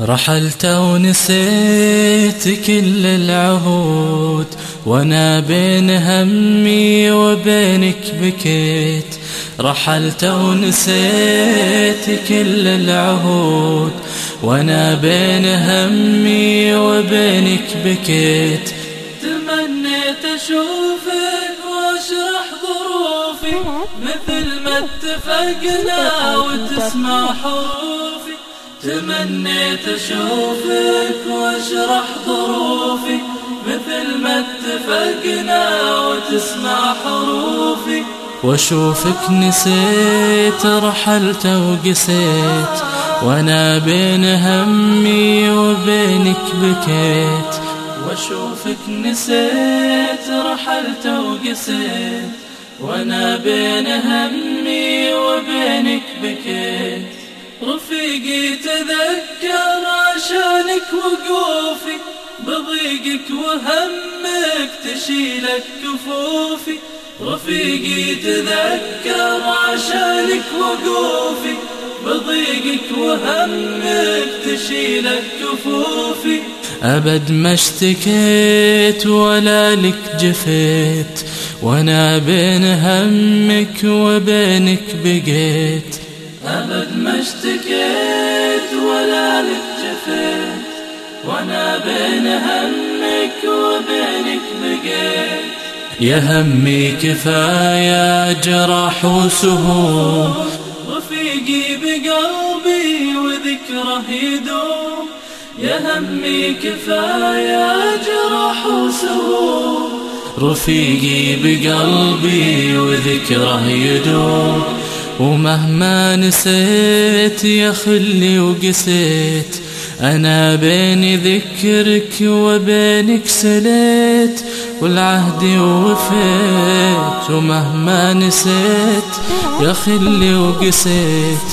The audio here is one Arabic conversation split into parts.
رحلت ونسيت كل العهود وأنا بين همي وبينك بكيت. رحلت ونسيت كل العهود وأنا بين همي وبينك بكيت. تمنيت أشوفك وأشرح ظروفي مثل ما اتفقنا وتسمع حروفي تمنيت اشوفك واشرح ظروفي مثل ما اتفقنا وتسمع حروفي. واشوفك نسيت رحلت وقسيت وأنا بين همي وبينك بكيت. واشوفك نسيت رحلت وقسيت وأنا بين همي وبينك بكيت. رفيقي تذكر عشانك وقوفي. بضيقك وهمك تشيلك كفوفي رفيقي تذكر عشانك وقوفي. بضيقك وهمك تشيلك كفوفي أبد ما اشتكيت ولا لك جفيت. وأنا بين همك وبينك بقيت. أبد ما اشتكيت ولا لك وأنا بين همك وبينك بقيت. يا همي كفاية جراح وسهوم رفيقي بقلبي وذكره يدوم. يا همي كفاية جراح وسهوم رفيقي بقلبي وذكره يدوم. ومهما نسيت يا خلي وقسيت. أنا بين ذكرك وبينك سليت والعهد وفيت. ومهما نسيت يا خلي وقسيت.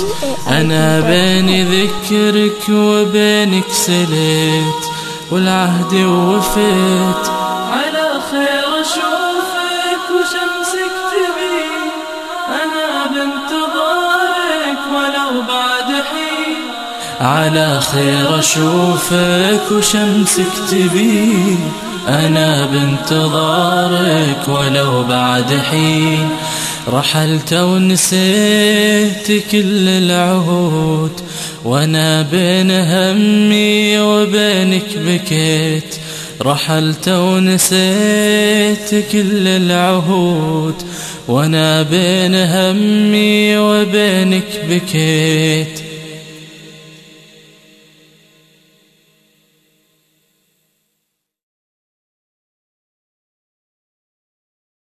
أنا بين ذكرك وبينك سليت والعهد وفيت. على خير أشوفك وشمسك تبين. أنا بانتظارك ولو بعد حين. على خير أشوفك وشمسك تبين. أنا بانتظارك ولو بعد حين. رحلت ونسيت كل العهود. وأنا بين همي وبينك بكيت. رحلت ونسيت كل العهود وأنا بين همي وبينك بكيت.